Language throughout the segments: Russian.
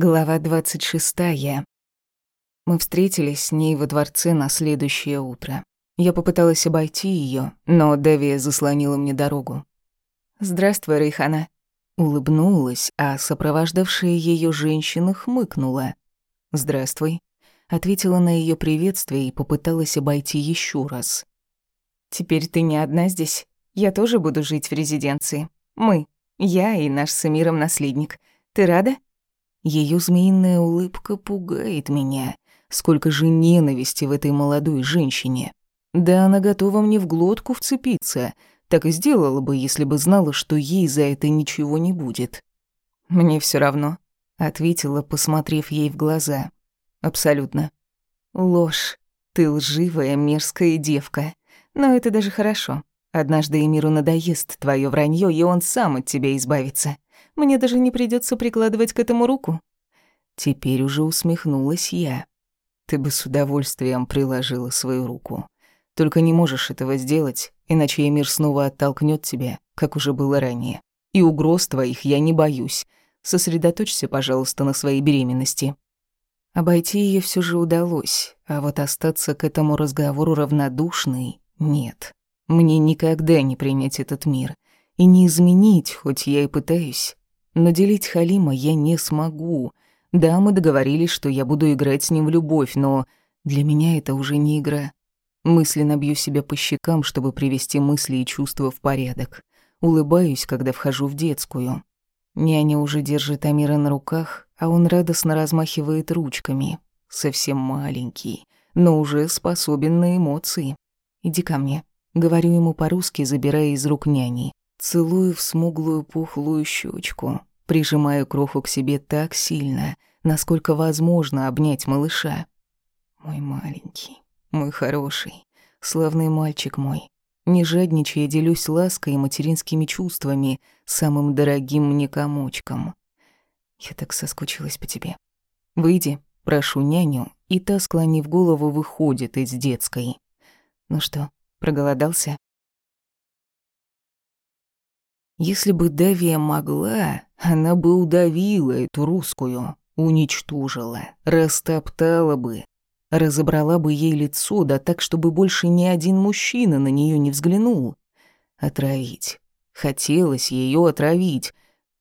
Глава 26. Мы встретились с ней во дворце на следующее утро. Я попыталась обойти ее, но Девия заслонила мне дорогу. «Здравствуй, Рейхана». Улыбнулась, а сопровождавшая ее женщина хмыкнула. «Здравствуй», ответила на ее приветствие и попыталась обойти еще раз. «Теперь ты не одна здесь. Я тоже буду жить в резиденции. Мы, я и наш с Эмиром наследник. Ты рада?» Ее змеиная улыбка пугает меня. Сколько же ненависти в этой молодой женщине. Да она готова мне в глотку вцепиться. Так и сделала бы, если бы знала, что ей за это ничего не будет. «Мне все равно», — ответила, посмотрев ей в глаза. «Абсолютно». «Ложь. Ты лживая, мерзкая девка. Но это даже хорошо. Однажды Эмиру надоест твое вранье, и он сам от тебя избавится. Мне даже не придется прикладывать к этому руку. Теперь уже усмехнулась я. Ты бы с удовольствием приложила свою руку. Только не можешь этого сделать, иначе Эмир снова оттолкнет тебя, как уже было ранее. И угроз твоих я не боюсь. Сосредоточься, пожалуйста, на своей беременности. Обойти ее все же удалось, а вот остаться к этому разговору равнодушной нет. Мне никогда не принять этот мир и не изменить, хоть я и пытаюсь. Но делить Халима я не смогу. Да, мы договорились, что я буду играть с ним в любовь, но для меня это уже не игра. Мысленно бью себя по щекам, чтобы привести мысли и чувства в порядок. Улыбаюсь, когда вхожу в детскую. Няня уже держит Амира на руках, а он радостно размахивает ручками. Совсем маленький, но уже способен на эмоции. «Иди ко мне», — говорю ему по-русски, забирая из рук няни. Целую в смуглую пухлую щечку, прижимаю кроху к себе так сильно, насколько возможно обнять малыша. Мой маленький, мой хороший, славный мальчик мой. Не жадничая, делюсь лаской и материнскими чувствами, самым дорогим мне комочком. Я так соскучилась по тебе. Выйди, прошу няню, и та, склонив голову, выходит из детской. Ну что, проголодался? Если бы Давия могла, она бы удавила эту русскую, уничтожила, растоптала бы, разобрала бы ей лицо, да так, чтобы больше ни один мужчина на нее не взглянул. Отравить. Хотелось ее отравить.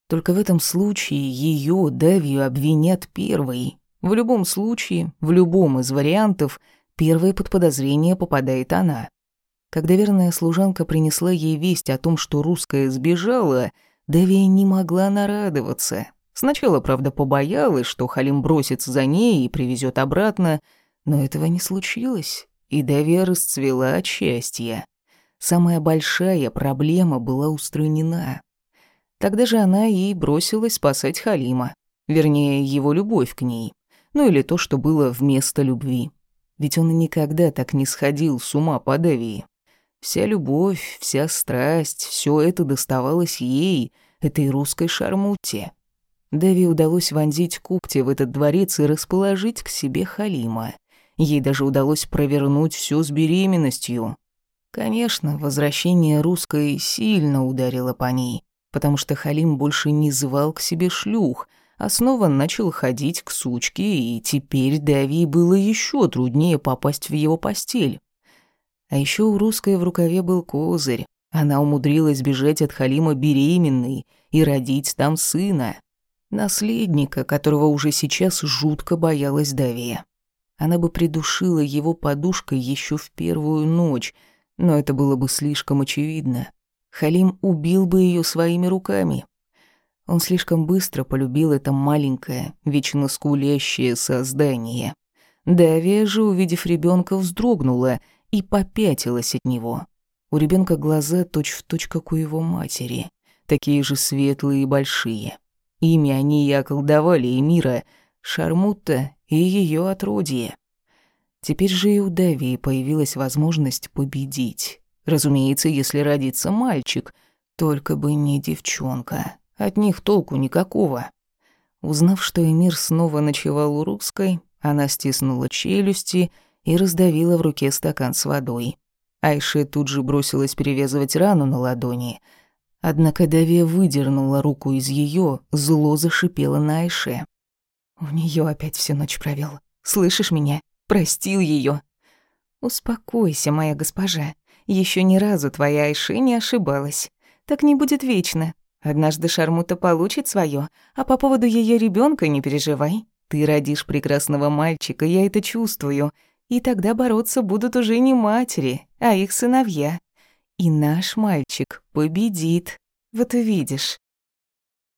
Только в этом случае ее, Давию, обвинят первой. В любом случае, в любом из вариантов, первой под подозрение попадает она. Когда верная служанка принесла ей весть о том, что русская сбежала, Давия не могла нарадоваться. Сначала, правда, побоялась, что Халим бросится за ней и привезет обратно, но этого не случилось, и Давия расцвела от счастья. Самая большая проблема была устранена. Тогда же она и бросилась спасать Халима, вернее, его любовь к ней, ну или то, что было вместо любви. Ведь он никогда так не сходил с ума по Давии. Вся любовь, вся страсть, все это доставалось ей, этой русской шармуте. Дави удалось вонзить купти в этот дворец и расположить к себе Халима. Ей даже удалось провернуть все с беременностью. Конечно, возвращение русской сильно ударило по ней, потому что Халим больше не звал к себе шлюх, а снова начал ходить к сучке, и теперь Дави было еще труднее попасть в его постель. А еще у русской в рукаве был козырь. Она умудрилась бежать от Халима беременной и родить там сына. Наследника, которого уже сейчас жутко боялась Давия. Она бы придушила его подушкой еще в первую ночь, но это было бы слишком очевидно. Халим убил бы ее своими руками. Он слишком быстро полюбил это маленькое, вечно скулящее создание. Давия же, увидев ребенка, вздрогнула — и попятилась от него. У ребенка глаза точь-в-точь, точь, как у его матери, такие же светлые и большие. Ими они и околдовали Эмира, Шармутта и ее отродье. Теперь же и у Давии появилась возможность победить. Разумеется, если родится мальчик, только бы не девчонка. От них толку никакого. Узнав, что Эмир снова ночевал у русской, она стиснула челюсти и раздавила в руке стакан с водой. Айше тут же бросилась перевязывать рану на ладони. Однако Давия выдернула руку из ее, зло зашипела на Айше. У нее опять всю ночь провел. Слышишь меня? Простил ее. Успокойся, моя госпожа. Еще ни разу твоя Айши не ошибалась. Так не будет вечно. Однажды Шармута получит свое, а по поводу ее ребенка не переживай. Ты родишь прекрасного мальчика, я это чувствую. И тогда бороться будут уже не матери, а их сыновья. И наш мальчик победит. Вот увидишь.